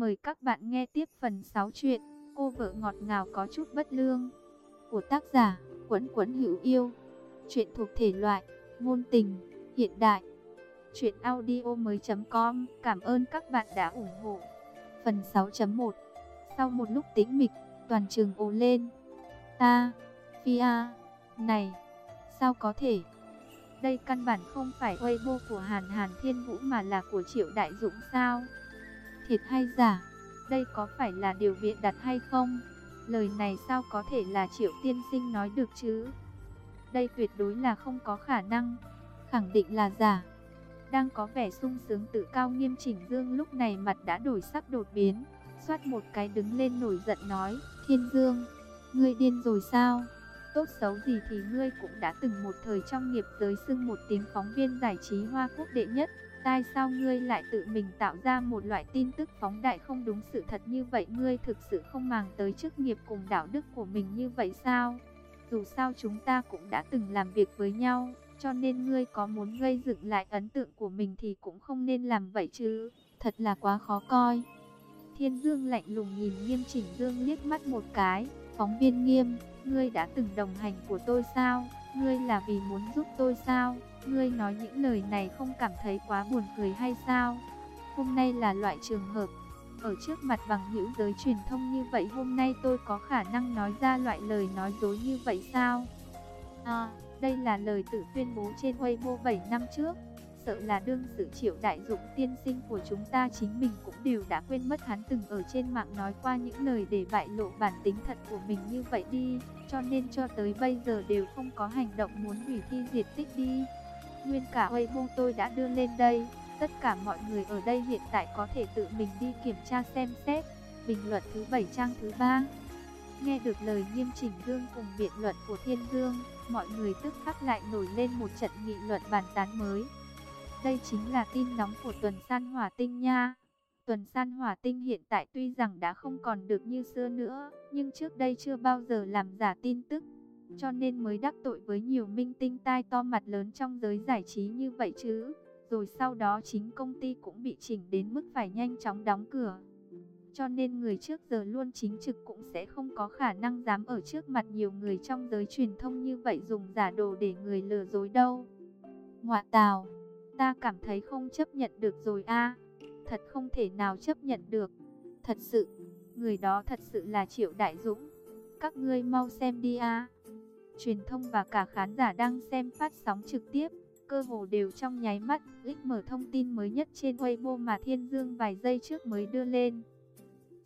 Mời các bạn nghe tiếp phần 6 chuyện Cô vợ ngọt ngào có chút bất lương của tác giả Quẫn Quẫn Hữu Yêu. Chuyện thuộc thể loại ngôn tình, hiện đại. Chuyện audio mới.com Cảm ơn các bạn đã ủng hộ. Phần 6.1 Sau một lúc tĩnh mịch, toàn trường ồ lên. Ta, Phi A, này, sao có thể? Đây căn bản không phải Weibo của Hàn Hàn Thiên Vũ mà là của Triệu Đại Dũng sao? Thiệt hay giả? Đây có phải là điều biện đặt hay không? Lời này sao có thể là Triệu Tiên Sinh nói được chứ? Đây tuyệt đối là không có khả năng. Khẳng định là giả. Đang có vẻ sung sướng tự cao nghiêm chỉnh Dương lúc này mặt đã đổi sắc đột biến. Xoát một cái đứng lên nổi giận nói. Thiên Dương, ngươi điên rồi sao? Tốt xấu gì thì ngươi cũng đã từng một thời trong nghiệp giới xưng một tiếng phóng viên giải trí Hoa Quốc đệ nhất. Tại sao ngươi lại tự mình tạo ra một loại tin tức phóng đại không đúng sự thật như vậy? Ngươi thực sự không màng tới chức nghiệp cùng đạo đức của mình như vậy sao? Dù sao chúng ta cũng đã từng làm việc với nhau Cho nên ngươi có muốn gây dựng lại ấn tượng của mình thì cũng không nên làm vậy chứ. Thật là quá khó coi. Thiên Dương lạnh lùng nhìn nghiêm chỉnh Dương liếc mắt một cái. Phóng viên nghiêm, ngươi đã từng đồng hành của tôi sao? Ngươi là vì muốn giúp tôi sao? Ngươi nói những lời này không cảm thấy quá buồn cười hay sao? Hôm nay là loại trường hợp. Ở trước mặt bằng hữu giới truyền thông như vậy hôm nay tôi có khả năng nói ra loại lời nói dối như vậy sao? À, đây là lời tự tuyên bố trên Weibo 7 năm trước. Sợ là đương sự triệu đại dụng tiên sinh của chúng ta chính mình cũng đều đã quên mất hắn từng ở trên mạng nói qua những lời để bại lộ bản tính thật của mình như vậy đi. Cho nên cho tới bây giờ đều không có hành động muốn hủy thi diệt tích đi. Nguyên cả Weibo tôi đã đưa lên đây, tất cả mọi người ở đây hiện tại có thể tự mình đi kiểm tra xem xét. Bình luận thứ 7 trang thứ 3 Nghe được lời nghiêm chỉnh Dương cùng biện luận của Thiên Dương, mọi người tức khắc lại nổi lên một trận nghị luận bàn tán mới. Đây chính là tin nóng của tuần san hỏa tinh nha. Tuần san hỏa tinh hiện tại tuy rằng đã không còn được như xưa nữa, nhưng trước đây chưa bao giờ làm giả tin tức cho nên mới đắc tội với nhiều minh tinh tai to mặt lớn trong giới giải trí như vậy chứ. Rồi sau đó chính công ty cũng bị chỉnh đến mức phải nhanh chóng đóng cửa. Cho nên người trước giờ luôn chính trực cũng sẽ không có khả năng dám ở trước mặt nhiều người trong giới truyền thông như vậy dùng giả đồ để người lừa dối đâu. Ngoạ tào, ta cảm thấy không chấp nhận được rồi a Thật không thể nào chấp nhận được. Thật sự, người đó thật sự là Triệu Đại Dũng. Các ngươi mau xem đi a truyền thông và cả khán giả đang xem phát sóng trực tiếp, cơ hồ đều trong nháy mắt, click mở thông tin mới nhất trên Weibo mà Thiên Dương vài giây trước mới đưa lên.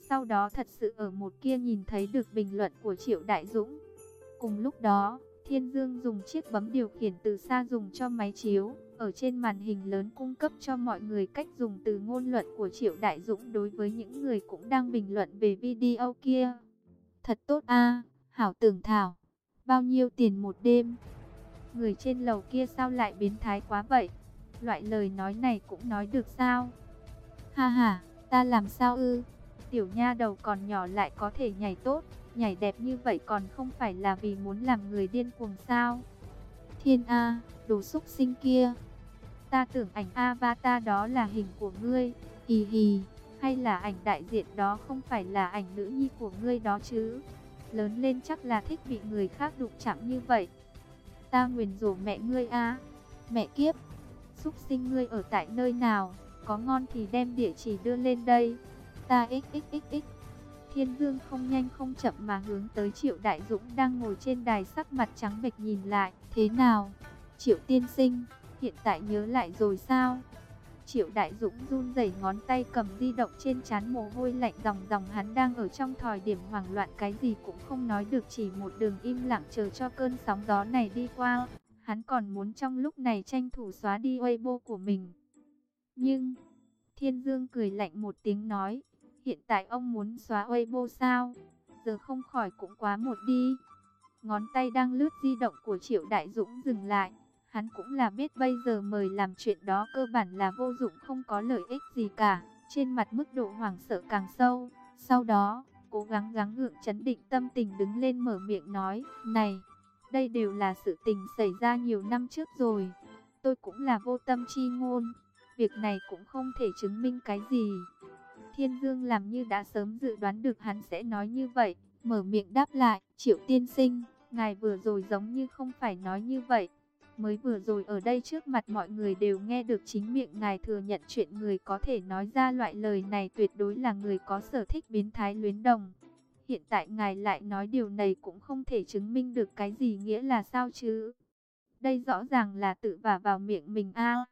Sau đó thật sự ở một kia nhìn thấy được bình luận của Triệu Đại Dũng. Cùng lúc đó, Thiên Dương dùng chiếc bấm điều khiển từ xa dùng cho máy chiếu, ở trên màn hình lớn cung cấp cho mọi người cách dùng từ ngôn luận của Triệu Đại Dũng đối với những người cũng đang bình luận về video kia. Thật tốt a, hảo tưởng thảo. Bao nhiêu tiền một đêm? Người trên lầu kia sao lại biến thái quá vậy? Loại lời nói này cũng nói được sao? Ha ha, ta làm sao ư? Tiểu nha đầu còn nhỏ lại có thể nhảy tốt, nhảy đẹp như vậy còn không phải là vì muốn làm người điên cuồng sao? Thiên A, đồ xúc sinh kia. Ta tưởng ảnh avatar đó là hình của ngươi, hì hì, hay là ảnh đại diện đó không phải là ảnh nữ nhi của ngươi đó chứ? Lớn lên chắc là thích bị người khác đụng chạm như vậy. Ta nguyền rủa mẹ ngươi a, mẹ kiếp, xúc sinh ngươi ở tại nơi nào, có ngon thì đem địa chỉ đưa lên đây. Ta xxxx. Thiên Dương không nhanh không chậm mà hướng tới Triệu Đại Dũng đang ngồi trên đài sắc mặt trắng bệch nhìn lại, thế nào? Triệu tiên sinh, hiện tại nhớ lại rồi sao? Triệu Đại Dũng run rẩy ngón tay cầm di động trên chán mồ hôi lạnh dòng dòng hắn đang ở trong thời điểm hoảng loạn cái gì cũng không nói được chỉ một đường im lặng chờ cho cơn sóng gió này đi qua. Hắn còn muốn trong lúc này tranh thủ xóa đi Weibo của mình. Nhưng, Thiên Dương cười lạnh một tiếng nói, hiện tại ông muốn xóa Weibo sao? Giờ không khỏi cũng quá một đi. Ngón tay đang lướt di động của Triệu Đại Dũng dừng lại. Hắn cũng là biết bây giờ mời làm chuyện đó cơ bản là vô dụng không có lợi ích gì cả. Trên mặt mức độ hoảng sợ càng sâu. Sau đó, cố gắng gắng gượng chấn định tâm tình đứng lên mở miệng nói. Này, đây đều là sự tình xảy ra nhiều năm trước rồi. Tôi cũng là vô tâm chi ngôn. Việc này cũng không thể chứng minh cái gì. Thiên Dương làm như đã sớm dự đoán được hắn sẽ nói như vậy, mở miệng đáp lại, Triệu Tiên Sinh, ngài vừa rồi giống như không phải nói như vậy. Mới vừa rồi ở đây trước mặt mọi người đều nghe được chính miệng ngài thừa nhận chuyện người có thể nói ra loại lời này tuyệt đối là người có sở thích biến thái luyến đồng. Hiện tại ngài lại nói điều này cũng không thể chứng minh được cái gì nghĩa là sao chứ. Đây rõ ràng là tự vả vào miệng mình a.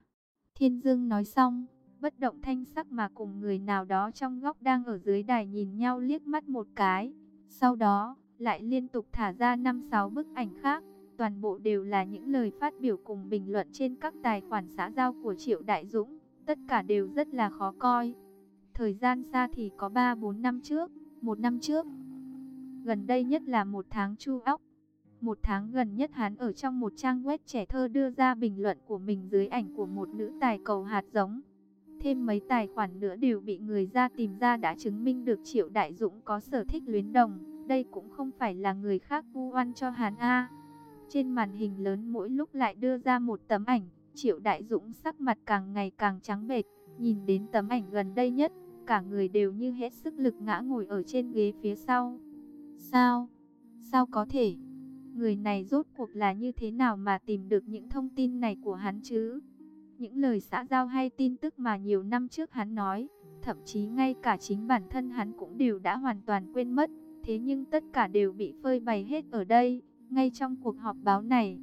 Thiên Dương nói xong, bất động thanh sắc mà cùng người nào đó trong góc đang ở dưới đài nhìn nhau liếc mắt một cái. Sau đó, lại liên tục thả ra 5-6 bức ảnh khác. Toàn bộ đều là những lời phát biểu cùng bình luận trên các tài khoản xã giao của Triệu Đại Dũng. Tất cả đều rất là khó coi. Thời gian xa thì có 3-4 năm trước, một năm trước. Gần đây nhất là một tháng chu óc. Một tháng gần nhất hắn ở trong một trang web trẻ thơ đưa ra bình luận của mình dưới ảnh của một nữ tài cầu hạt giống. Thêm mấy tài khoản nữa đều bị người ra tìm ra đã chứng minh được Triệu Đại Dũng có sở thích luyến đồng. Đây cũng không phải là người khác vu oan cho hắn a. Trên màn hình lớn mỗi lúc lại đưa ra một tấm ảnh, Triệu Đại Dũng sắc mặt càng ngày càng trắng bệch, nhìn đến tấm ảnh gần đây nhất, cả người đều như hết sức lực ngã ngồi ở trên ghế phía sau. Sao? Sao có thể? Người này rốt cuộc là như thế nào mà tìm được những thông tin này của hắn chứ? Những lời xã giao hay tin tức mà nhiều năm trước hắn nói, thậm chí ngay cả chính bản thân hắn cũng đều đã hoàn toàn quên mất. Thế nhưng tất cả đều bị phơi bày hết ở đây, ngay trong cuộc họp báo này.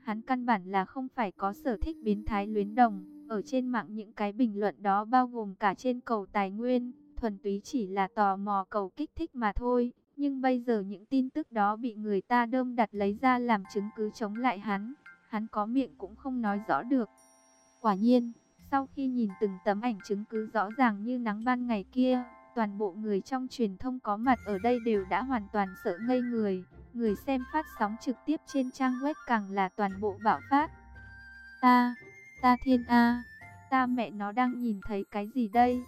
Hắn căn bản là không phải có sở thích biến thái luyến đồng. Ở trên mạng những cái bình luận đó bao gồm cả trên cầu tài nguyên, thuần túy chỉ là tò mò cầu kích thích mà thôi. Nhưng bây giờ những tin tức đó bị người ta đơm đặt lấy ra làm chứng cứ chống lại hắn. Hắn có miệng cũng không nói rõ được. Quả nhiên, sau khi nhìn từng tấm ảnh chứng cứ rõ ràng như nắng ban ngày kia, toàn bộ người trong truyền thông có mặt ở đây đều đã hoàn toàn sợ ngây người. Người xem phát sóng trực tiếp trên trang web càng là toàn bộ bạo phát. Ta, ta thiên A, ta mẹ nó đang nhìn thấy cái gì đây?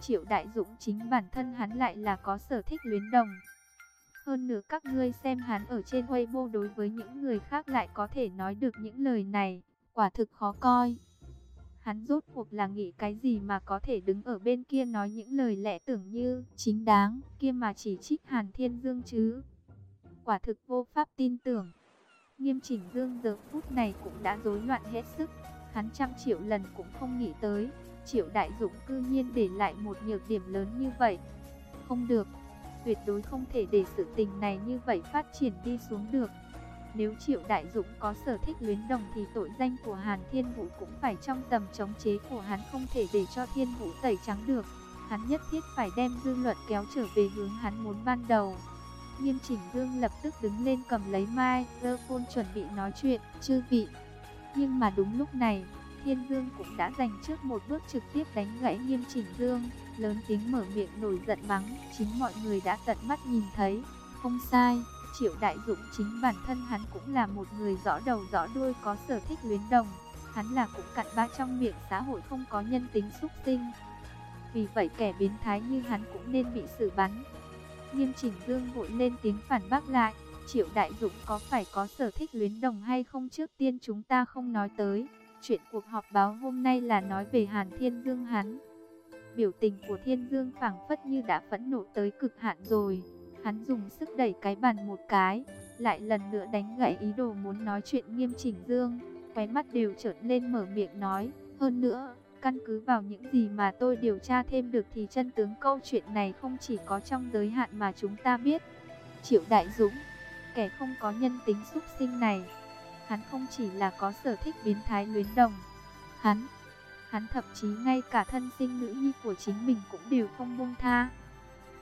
Triệu Đại Dũng chính bản thân hắn lại là có sở thích luyến đồng. Hơn nữa các ngươi xem hắn ở trên Weibo đối với những người khác lại có thể nói được những lời này, quả thực khó coi. Hắn rốt cuộc là nghĩ cái gì mà có thể đứng ở bên kia nói những lời lẽ tưởng như chính đáng, kia mà chỉ trích Hàn Thiên Dương chứ. Quả thực vô pháp tin tưởng. Nghiêm chỉnh Dương giờ phút này cũng đã rối loạn hết sức. Hắn trăm triệu lần cũng không nghĩ tới. Triệu Đại Dũng cư nhiên để lại một nhược điểm lớn như vậy. Không được, tuyệt đối không thể để sự tình này như vậy phát triển đi xuống được. Nếu Triệu Đại Dũng có sở thích luyến đồng thì tội danh của Hàn Thiên Vũ cũng phải trong tầm chống chế của hắn không thể để cho Thiên Vũ tẩy trắng được. Hắn nhất thiết phải đem dư luận kéo trở về hướng hắn muốn ban đầu. Nghiêm Chỉnh Dương lập tức đứng lên cầm lấy mai, phone chuẩn bị nói chuyện, chư vị. Nhưng mà đúng lúc này, Thiên Dương cũng đã giành trước một bước trực tiếp đánh gãy Nghiêm Chỉnh Dương, lớn tiếng mở miệng nổi giận mắng, chính mọi người đã tận mắt nhìn thấy, không sai. Triệu Đại Dũng chính bản thân hắn cũng là một người rõ đầu rõ đuôi có sở thích luyến đồng. Hắn là cũng cặn ba trong miệng xã hội không có nhân tính xúc sinh. Vì vậy kẻ biến thái như hắn cũng nên bị xử bắn. Nghiêm chỉnh dương vội lên tiếng phản bác lại. Triệu Đại Dũng có phải có sở thích luyến đồng hay không trước tiên chúng ta không nói tới. Chuyện cuộc họp báo hôm nay là nói về Hàn Thiên Dương hắn. Biểu tình của Thiên Dương phảng phất như đã phẫn nộ tới cực hạn rồi. Hắn dùng sức đẩy cái bàn một cái, lại lần nữa đánh gãy ý đồ muốn nói chuyện nghiêm chỉnh Dương. Khóe mắt đều trợn lên mở miệng nói, hơn nữa, căn cứ vào những gì mà tôi điều tra thêm được thì chân tướng câu chuyện này không chỉ có trong giới hạn mà chúng ta biết. Triệu Đại Dũng, kẻ không có nhân tính xúc sinh này, hắn không chỉ là có sở thích biến thái luyến đồng, hắn, hắn thậm chí ngay cả thân sinh nữ nhi của chính mình cũng đều không buông tha.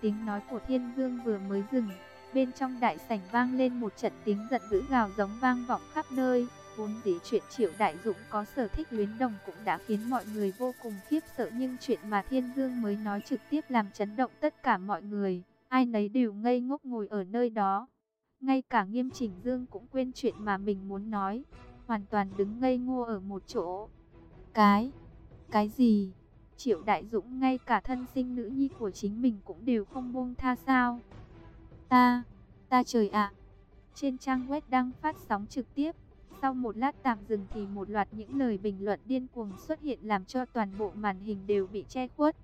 Tiếng nói của Thiên Dương vừa mới dừng, bên trong đại sảnh vang lên một trận tiếng giận dữ gào giống vang vọng khắp nơi. Vốn dĩ chuyện Triệu Đại Dũng có sở thích luyến đồng cũng đã khiến mọi người vô cùng khiếp sợ nhưng chuyện mà Thiên Dương mới nói trực tiếp làm chấn động tất cả mọi người. Ai nấy đều ngây ngốc ngồi ở nơi đó. Ngay cả nghiêm chỉnh Dương cũng quên chuyện mà mình muốn nói. Hoàn toàn đứng ngây ngô ở một chỗ. Cái? Cái gì? Triệu Đại Dũng ngay cả thân sinh nữ nhi của chính mình cũng đều không buông tha sao. Ta, ta trời ạ. Trên trang web đang phát sóng trực tiếp. Sau một lát tạm dừng thì một loạt những lời bình luận điên cuồng xuất hiện làm cho toàn bộ màn hình đều bị che khuất.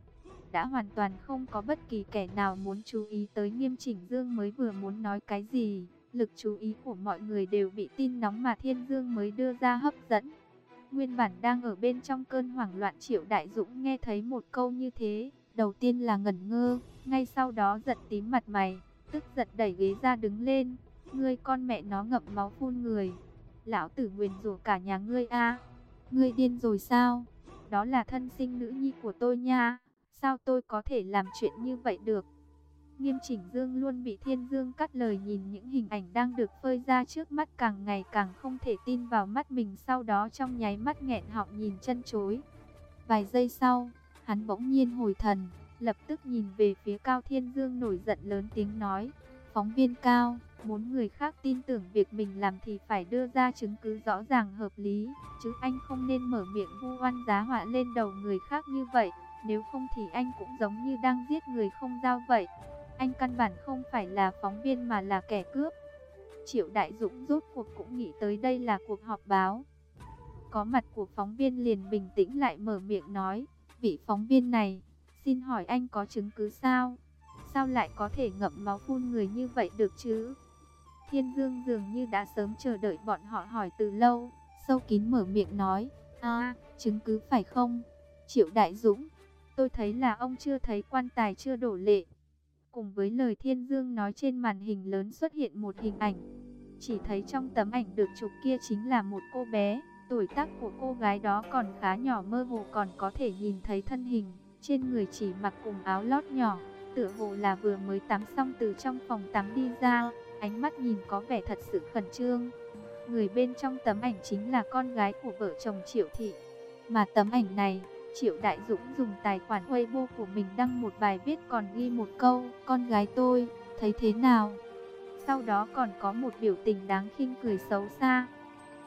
đã hoàn toàn không có bất kỳ kẻ nào muốn chú ý tới nghiêm chỉnh Dương mới vừa muốn nói cái gì. Lực chú ý của mọi người đều bị tin nóng mà Thiên Dương mới đưa ra hấp dẫn. Nguyên bản đang ở bên trong cơn hoảng loạn Triệu Đại Dũng nghe thấy một câu như thế, đầu tiên là ngẩn ngơ, ngay sau đó giận tím mặt mày, tức giận đẩy ghế ra đứng lên, ngươi con mẹ nó ngậm máu phun người. Lão tử nguyền rủa cả nhà ngươi a. Ngươi điên rồi sao? Đó là thân sinh nữ nhi của tôi nha. Sao tôi có thể làm chuyện như vậy được? Nghiêm chỉnh Dương luôn bị Thiên Dương cắt lời nhìn những hình ảnh đang được phơi ra trước mắt càng ngày càng không thể tin vào mắt mình sau đó trong nháy mắt nghẹn họng nhìn chân chối. Vài giây sau, hắn bỗng nhiên hồi thần, lập tức nhìn về phía Cao Thiên Dương nổi giận lớn tiếng nói, phóng viên Cao, muốn người khác tin tưởng việc mình làm thì phải đưa ra chứng cứ rõ ràng hợp lý, chứ anh không nên mở miệng vu oan giá họa lên đầu người khác như vậy, nếu không thì anh cũng giống như đang giết người không giao vậy. Anh căn bản không phải là phóng viên mà là kẻ cướp. Triệu Đại Dũng rốt cuộc cũng nghĩ tới đây là cuộc họp báo. Có mặt của phóng viên liền bình tĩnh lại mở miệng nói, vị phóng viên này, xin hỏi anh có chứng cứ sao? Sao lại có thể ngậm máu phun người như vậy được chứ? Thiên Dương dường như đã sớm chờ đợi bọn họ hỏi từ lâu, sâu kín mở miệng nói, a chứng cứ phải không? Triệu Đại Dũng, tôi thấy là ông chưa thấy quan tài chưa đổ lệ. Cùng với lời Thiên Dương nói trên màn hình lớn xuất hiện một hình ảnh. Chỉ thấy trong tấm ảnh được chụp kia chính là một cô bé, tuổi tác của cô gái đó còn khá nhỏ mơ hồ còn có thể nhìn thấy thân hình, trên người chỉ mặc cùng áo lót nhỏ, tựa hồ là vừa mới tắm xong từ trong phòng tắm đi ra ánh mắt nhìn có vẻ thật sự khẩn trương. Người bên trong tấm ảnh chính là con gái của vợ chồng Triệu Thị. Mà tấm ảnh này, Triệu Đại Dũng dùng tài khoản Weibo của mình đăng một bài viết còn ghi một câu, con gái tôi, thấy thế nào? Sau đó còn có một biểu tình đáng khinh cười xấu xa.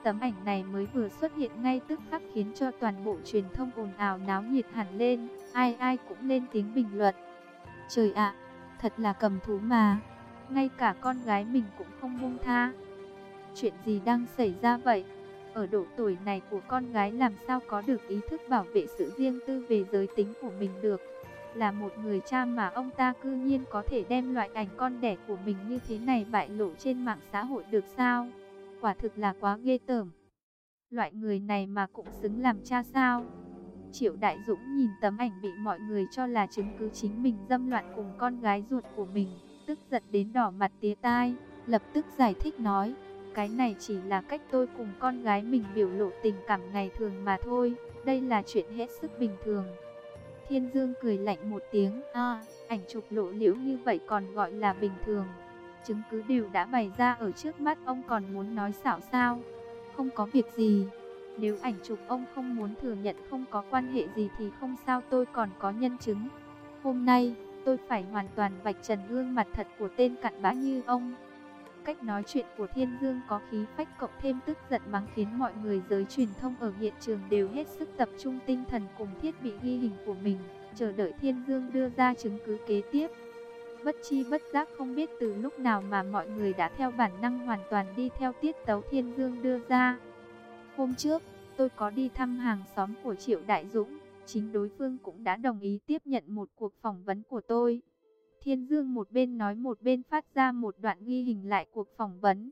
Tấm ảnh này mới vừa xuất hiện ngay tức khắc khiến cho toàn bộ truyền thông ồn ào náo nhiệt hẳn lên, ai ai cũng lên tiếng bình luận. Trời ạ, thật là cầm thú mà ngay cả con gái mình cũng không buông tha. Chuyện gì đang xảy ra vậy? Ở độ tuổi này của con gái làm sao có được ý thức bảo vệ sự riêng tư về giới tính của mình được? Là một người cha mà ông ta cư nhiên có thể đem loại ảnh con đẻ của mình như thế này bại lộ trên mạng xã hội được sao? Quả thực là quá ghê tởm. Loại người này mà cũng xứng làm cha sao? Triệu Đại Dũng nhìn tấm ảnh bị mọi người cho là chứng cứ chính mình dâm loạn cùng con gái ruột của mình tức giận đến đỏ mặt tía tai, lập tức giải thích nói, cái này chỉ là cách tôi cùng con gái mình biểu lộ tình cảm ngày thường mà thôi, đây là chuyện hết sức bình thường. Thiên Dương cười lạnh một tiếng, a ảnh chụp lộ liễu như vậy còn gọi là bình thường. Chứng cứ đều đã bày ra ở trước mắt ông còn muốn nói xảo sao, không có việc gì. Nếu ảnh chụp ông không muốn thừa nhận không có quan hệ gì thì không sao tôi còn có nhân chứng. Hôm nay, tôi phải hoàn toàn vạch trần gương mặt thật của tên cặn bã như ông. Cách nói chuyện của Thiên Dương có khí phách cộng thêm tức giận mắng khiến mọi người giới truyền thông ở hiện trường đều hết sức tập trung tinh thần cùng thiết bị ghi hình của mình, chờ đợi Thiên Dương đưa ra chứng cứ kế tiếp. Bất chi bất giác không biết từ lúc nào mà mọi người đã theo bản năng hoàn toàn đi theo tiết tấu Thiên Dương đưa ra. Hôm trước, tôi có đi thăm hàng xóm của Triệu Đại Dũng, Chính đối phương cũng đã đồng ý tiếp nhận một cuộc phỏng vấn của tôi. Thiên Dương một bên nói một bên phát ra một đoạn ghi hình lại cuộc phỏng vấn.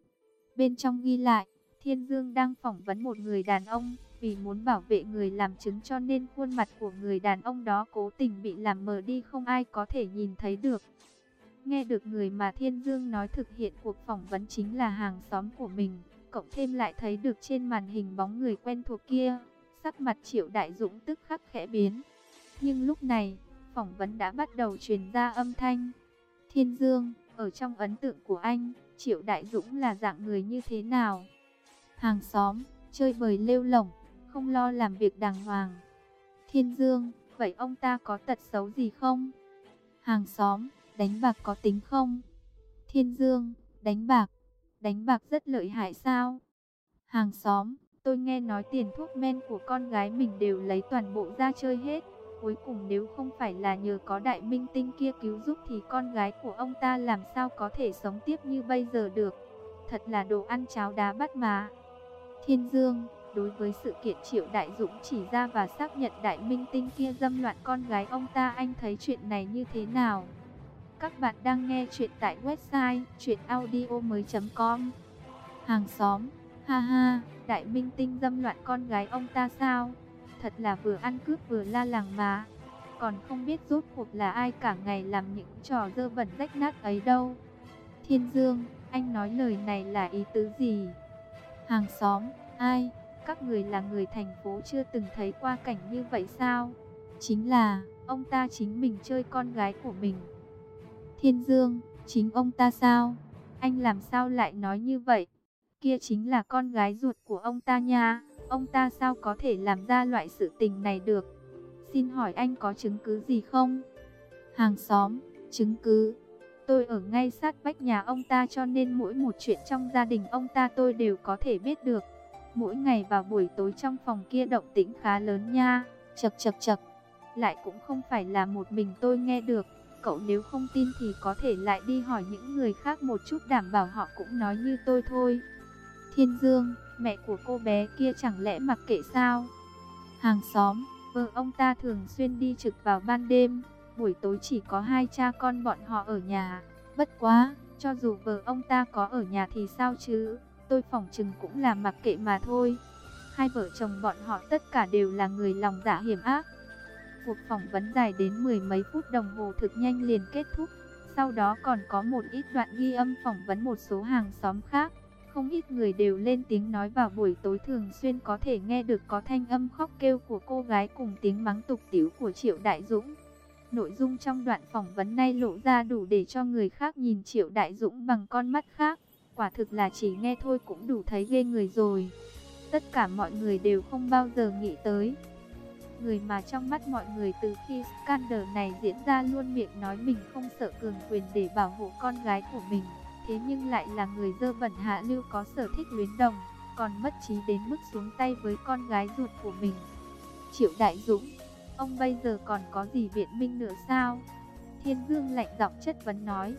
Bên trong ghi lại, Thiên Dương đang phỏng vấn một người đàn ông, vì muốn bảo vệ người làm chứng cho nên khuôn mặt của người đàn ông đó cố tình bị làm mờ đi không ai có thể nhìn thấy được. Nghe được người mà Thiên Dương nói thực hiện cuộc phỏng vấn chính là hàng xóm của mình, cộng thêm lại thấy được trên màn hình bóng người quen thuộc kia, Sắc mặt Triệu Đại Dũng tức khắc khẽ biến. Nhưng lúc này, phỏng vấn đã bắt đầu truyền ra âm thanh. Thiên Dương, ở trong ấn tượng của anh, Triệu Đại Dũng là dạng người như thế nào? Hàng xóm, chơi bời lêu lỏng, không lo làm việc đàng hoàng. Thiên Dương, vậy ông ta có tật xấu gì không? Hàng xóm, đánh bạc có tính không? Thiên Dương, đánh bạc, đánh bạc rất lợi hại sao? Hàng xóm, Tôi nghe nói tiền thuốc men của con gái mình đều lấy toàn bộ ra chơi hết. Cuối cùng nếu không phải là nhờ có đại minh tinh kia cứu giúp thì con gái của ông ta làm sao có thể sống tiếp như bây giờ được. Thật là đồ ăn cháo đá bắt mà. Thiên Dương, Đối với sự kiện Triệu Đại Dũng chỉ ra và xác nhận Đại Minh Tinh kia dâm loạn con gái ông ta anh thấy chuyện này như thế nào? Các bạn đang nghe chuyện tại website chuyenaudio.com Hàng xóm, ha ha, Đại Minh Tinh dâm loạn con gái ông ta sao? Thật là vừa ăn cướp vừa la làng mà. Còn không biết rốt cuộc là ai cả ngày làm những trò dơ bẩn rách nát ấy đâu. Thiên Dương, anh nói lời này là ý tứ gì? Hàng xóm, ai? Các người là người thành phố chưa từng thấy qua cảnh như vậy sao? Chính là, ông ta chính mình chơi con gái của mình. Thiên Dương, chính ông ta sao? Anh làm sao lại nói như vậy? Kia chính là con gái ruột của ông ta nha. Ông ta sao có thể làm ra loại sự tình này được? Xin hỏi anh có chứng cứ gì không? Hàng xóm, chứng cứ. Tôi ở ngay sát vách nhà ông ta cho nên mỗi một chuyện trong gia đình ông ta tôi đều có thể biết được. Mỗi ngày vào buổi tối trong phòng kia động tĩnh khá lớn nha. Chật chật chật. Lại cũng không phải là một mình tôi nghe được. Cậu nếu không tin thì có thể lại đi hỏi những người khác một chút đảm bảo họ cũng nói như tôi thôi. Thiên Dương, mẹ của cô bé kia chẳng lẽ mặc kệ sao? Hàng xóm, vợ ông ta thường xuyên đi trực vào ban đêm, buổi tối chỉ có hai cha con bọn họ ở nhà. Bất quá, cho dù vợ ông ta có ở nhà thì sao chứ, tôi phỏng chừng cũng là mặc kệ mà thôi. Hai vợ chồng bọn họ tất cả đều là người lòng dạ hiểm ác. Cuộc phỏng vấn dài đến mười mấy phút đồng hồ thực nhanh liền kết thúc. Sau đó còn có một ít đoạn ghi âm phỏng vấn một số hàng xóm khác. Không ít người đều lên tiếng nói vào buổi tối thường xuyên có thể nghe được có thanh âm khóc kêu của cô gái cùng tiếng mắng tục tiếu của Triệu Đại Dũng. Nội dung trong đoạn phỏng vấn nay lộ ra đủ để cho người khác nhìn Triệu Đại Dũng bằng con mắt khác. Quả thực là chỉ nghe thôi cũng đủ thấy ghê người rồi. Tất cả mọi người đều không bao giờ nghĩ tới. Người mà trong mắt mọi người từ khi scandal này diễn ra luôn miệng nói mình không sợ cường quyền để bảo hộ con gái của mình thế nhưng lại là người dơ bẩn hạ lưu có sở thích luyến đồng, còn mất trí đến mức xuống tay với con gái ruột của mình. Triệu Đại Dũng, ông bây giờ còn có gì biện minh nữa sao? Thiên Dương lạnh giọng chất vấn nói.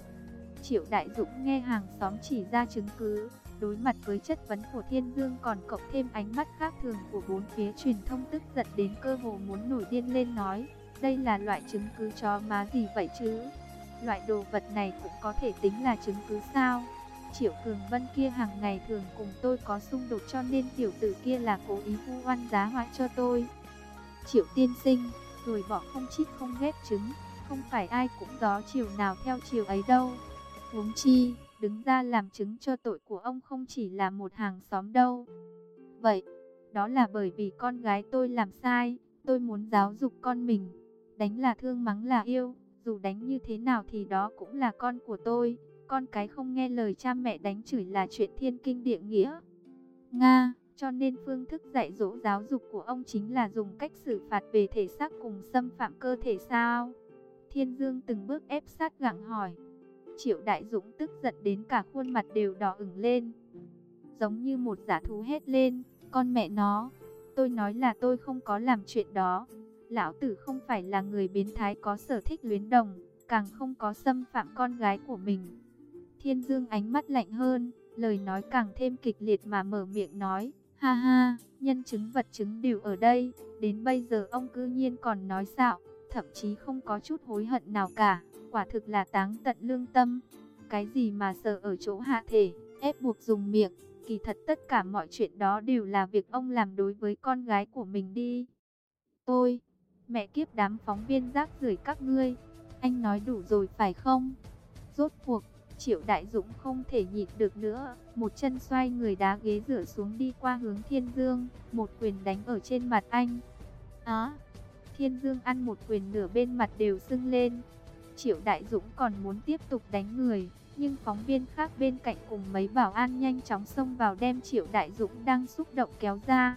Triệu Đại Dũng nghe hàng xóm chỉ ra chứng cứ, đối mặt với chất vấn của Thiên Dương còn cộng thêm ánh mắt khác thường của bốn phía truyền thông tức giận đến cơ hồ muốn nổi điên lên nói, đây là loại chứng cứ cho má gì vậy chứ? Loại đồ vật này cũng có thể tính là chứng cứ sao? Triệu Cường Vân kia hàng ngày thường cùng tôi có xung đột cho nên tiểu tử kia là cố ý vu oan giá họa cho tôi. Triệu tiên sinh, rồi bỏ không chít không ghép trứng, không phải ai cũng gió chiều nào theo chiều ấy đâu. Huống chi, đứng ra làm chứng cho tội của ông không chỉ là một hàng xóm đâu. Vậy, đó là bởi vì con gái tôi làm sai, tôi muốn giáo dục con mình. Đánh là thương mắng là yêu, dù đánh như thế nào thì đó cũng là con của tôi. Con cái không nghe lời cha mẹ đánh chửi là chuyện thiên kinh địa nghĩa. Nga, cho nên phương thức dạy dỗ giáo dục của ông chính là dùng cách xử phạt về thể xác cùng xâm phạm cơ thể sao? Thiên Dương từng bước ép sát gặng hỏi. Triệu Đại Dũng tức giận đến cả khuôn mặt đều đỏ ửng lên. Giống như một giả thú hét lên, con mẹ nó, tôi nói là tôi không có làm chuyện đó. Lão tử không phải là người biến thái có sở thích luyến đồng, càng không có xâm phạm con gái của mình. Thiên Dương ánh mắt lạnh hơn, lời nói càng thêm kịch liệt mà mở miệng nói, ha ha, nhân chứng vật chứng đều ở đây, đến bây giờ ông cư nhiên còn nói xạo, thậm chí không có chút hối hận nào cả, quả thực là táng tận lương tâm. Cái gì mà sợ ở chỗ hạ thể, ép buộc dùng miệng, kỳ thật tất cả mọi chuyện đó đều là việc ông làm đối với con gái của mình đi. Tôi, Mẹ kiếp đám phóng viên rác rưởi các ngươi, anh nói đủ rồi phải không? Rốt cuộc, Triệu Đại Dũng không thể nhịn được nữa, một chân xoay người đá ghế rửa xuống đi qua hướng Thiên Dương, một quyền đánh ở trên mặt anh. Á, Thiên Dương ăn một quyền nửa bên mặt đều sưng lên. Triệu Đại Dũng còn muốn tiếp tục đánh người, nhưng phóng viên khác bên cạnh cùng mấy bảo an nhanh chóng xông vào đem Triệu Đại Dũng đang xúc động kéo ra.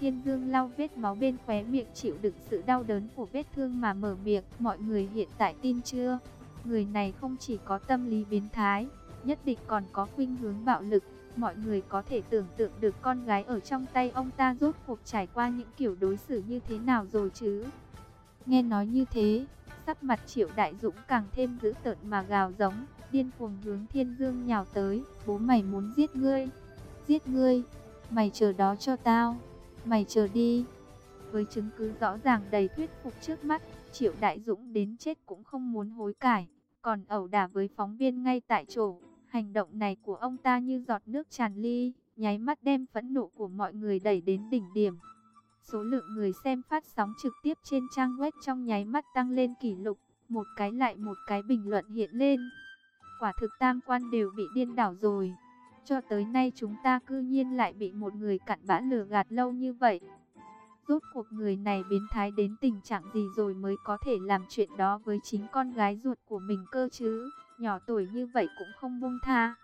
Thiên Dương lau vết máu bên khóe miệng chịu đựng sự đau đớn của vết thương mà mở miệng. Mọi người hiện tại tin chưa? Người này không chỉ có tâm lý biến thái, nhất định còn có khuynh hướng bạo lực. Mọi người có thể tưởng tượng được con gái ở trong tay ông ta rốt cuộc trải qua những kiểu đối xử như thế nào rồi chứ. Nghe nói như thế, sắc mặt triệu đại dũng càng thêm dữ tợn mà gào giống, điên cuồng hướng thiên dương nhào tới, bố mày muốn giết ngươi, giết ngươi. Mày chờ đó cho tao. Mày chờ đi. Với chứng cứ rõ ràng đầy thuyết phục trước mắt, Triệu Đại Dũng đến chết cũng không muốn hối cải, còn ẩu đả với phóng viên ngay tại chỗ. Hành động này của ông ta như giọt nước tràn ly, nháy mắt đem phẫn nộ của mọi người đẩy đến đỉnh điểm. Số lượng người xem phát sóng trực tiếp trên trang web trong nháy mắt tăng lên kỷ lục, một cái lại một cái bình luận hiện lên. Quả thực tam quan đều bị điên đảo rồi. Cho tới nay chúng ta cư nhiên lại bị một người cặn bã lừa gạt lâu như vậy. Rốt cuộc người này biến thái đến tình trạng gì rồi mới có thể làm chuyện đó với chính con gái ruột của mình cơ chứ. Nhỏ tuổi như vậy cũng không buông tha.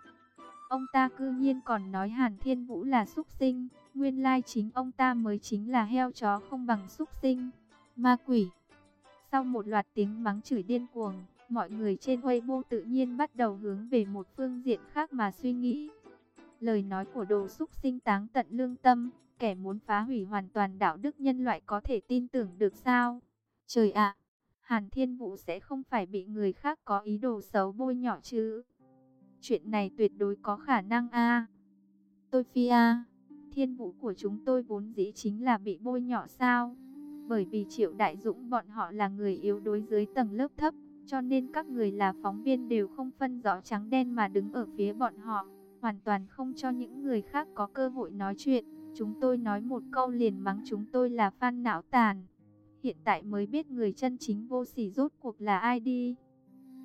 Ông ta cư nhiên còn nói Hàn Thiên Vũ là súc sinh. Nguyên lai chính ông ta mới chính là heo chó không bằng súc sinh. Ma quỷ. Sau một loạt tiếng mắng chửi điên cuồng, mọi người trên Weibo tự nhiên bắt đầu hướng về một phương diện khác mà suy nghĩ. Lời nói của đồ xúc sinh táng tận lương tâm, kẻ muốn phá hủy hoàn toàn đạo đức nhân loại có thể tin tưởng được sao? Trời ạ, Hàn Thiên Vũ sẽ không phải bị người khác có ý đồ xấu bôi nhỏ chứ? Chuyện này tuyệt đối có khả năng a. Tôi phi a, Thiên Vũ của chúng tôi vốn dĩ chính là bị bôi nhỏ sao? Bởi vì Triệu Đại Dũng bọn họ là người yếu đối dưới tầng lớp thấp, cho nên các người là phóng viên đều không phân rõ trắng đen mà đứng ở phía bọn họ hoàn toàn không cho những người khác có cơ hội nói chuyện. Chúng tôi nói một câu liền mắng chúng tôi là fan não tàn. Hiện tại mới biết người chân chính vô sỉ rốt cuộc là ai đi.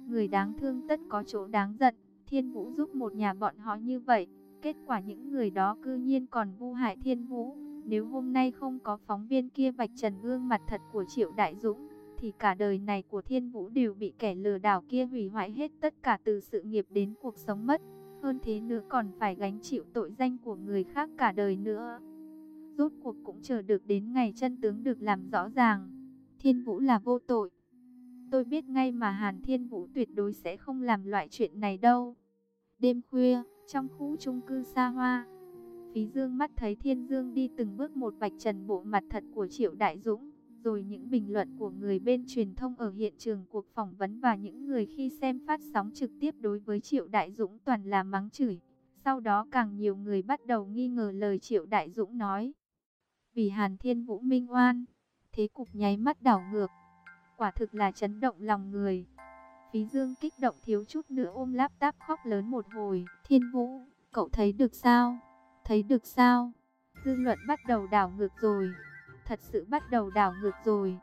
Người đáng thương tất có chỗ đáng giận, Thiên Vũ giúp một nhà bọn họ như vậy. Kết quả những người đó cư nhiên còn vu hại Thiên Vũ. Nếu hôm nay không có phóng viên kia vạch trần gương mặt thật của Triệu Đại Dũng, thì cả đời này của Thiên Vũ đều bị kẻ lừa đảo kia hủy hoại hết tất cả từ sự nghiệp đến cuộc sống mất. Hơn thế nữa còn phải gánh chịu tội danh của người khác cả đời nữa. Rốt cuộc cũng chờ được đến ngày chân tướng được làm rõ ràng. Thiên Vũ là vô tội. Tôi biết ngay mà Hàn Thiên Vũ tuyệt đối sẽ không làm loại chuyện này đâu. Đêm khuya, trong khu chung cư xa hoa, Phí Dương mắt thấy Thiên Dương đi từng bước một vạch trần bộ mặt thật của Triệu Đại Dũng rồi những bình luận của người bên truyền thông ở hiện trường cuộc phỏng vấn và những người khi xem phát sóng trực tiếp đối với Triệu Đại Dũng toàn là mắng chửi. Sau đó càng nhiều người bắt đầu nghi ngờ lời Triệu Đại Dũng nói. Vì Hàn Thiên Vũ minh oan, thế cục nháy mắt đảo ngược. Quả thực là chấn động lòng người. Phí Dương kích động thiếu chút nữa ôm laptop khóc lớn một hồi. Thiên Vũ, cậu thấy được sao? Thấy được sao? Dư luận bắt đầu đảo ngược rồi thật sự bắt đầu đảo ngược rồi.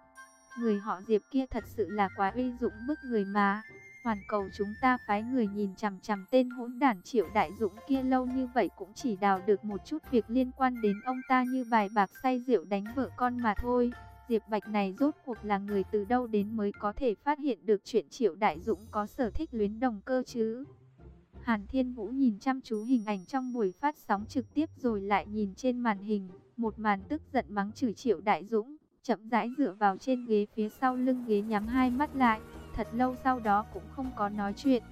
Người họ Diệp kia thật sự là quá uy dũng bức người mà. Hoàn cầu chúng ta phái người nhìn chằm chằm tên hỗn đản triệu đại dũng kia lâu như vậy cũng chỉ đào được một chút việc liên quan đến ông ta như bài bạc say rượu đánh vợ con mà thôi. Diệp Bạch này rốt cuộc là người từ đâu đến mới có thể phát hiện được chuyện triệu đại dũng có sở thích luyến đồng cơ chứ. Hàn Thiên Vũ nhìn chăm chú hình ảnh trong buổi phát sóng trực tiếp rồi lại nhìn trên màn hình. Một màn tức giận mắng chửi Triệu Đại Dũng, chậm rãi dựa vào trên ghế phía sau lưng ghế nhắm hai mắt lại, thật lâu sau đó cũng không có nói chuyện.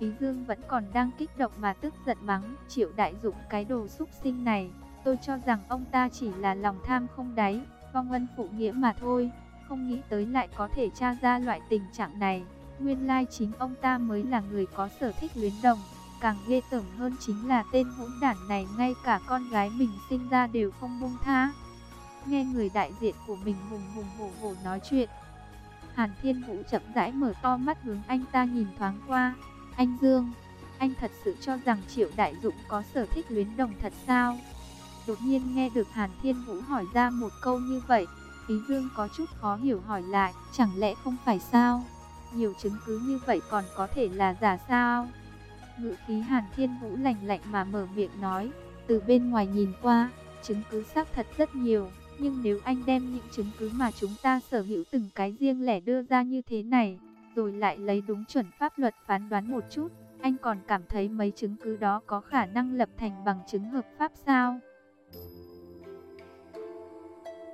Phí Dương vẫn còn đang kích động mà tức giận mắng Triệu Đại Dũng cái đồ xúc sinh này. Tôi cho rằng ông ta chỉ là lòng tham không đáy, vong ân phụ nghĩa mà thôi, không nghĩ tới lại có thể tra ra loại tình trạng này. Nguyên lai chính ông ta mới là người có sở thích luyến đồng. Càng ghê tởm hơn chính là tên hỗn đản này ngay cả con gái mình sinh ra đều không buông tha. Nghe người đại diện của mình hùng hùng hổ hổ nói chuyện. Hàn Thiên Vũ chậm rãi mở to mắt hướng anh ta nhìn thoáng qua. Anh Dương, anh thật sự cho rằng Triệu Đại dũng có sở thích luyến đồng thật sao? Đột nhiên nghe được Hàn Thiên Vũ hỏi ra một câu như vậy, Ý Dương có chút khó hiểu hỏi lại, chẳng lẽ không phải sao? Nhiều chứng cứ như vậy còn có thể là giả sao? Ngự khí Hàn Thiên Vũ lạnh lạnh mà mở miệng nói, từ bên ngoài nhìn qua, chứng cứ xác thật rất nhiều, nhưng nếu anh đem những chứng cứ mà chúng ta sở hữu từng cái riêng lẻ đưa ra như thế này, rồi lại lấy đúng chuẩn pháp luật phán đoán một chút, anh còn cảm thấy mấy chứng cứ đó có khả năng lập thành bằng chứng hợp pháp sao?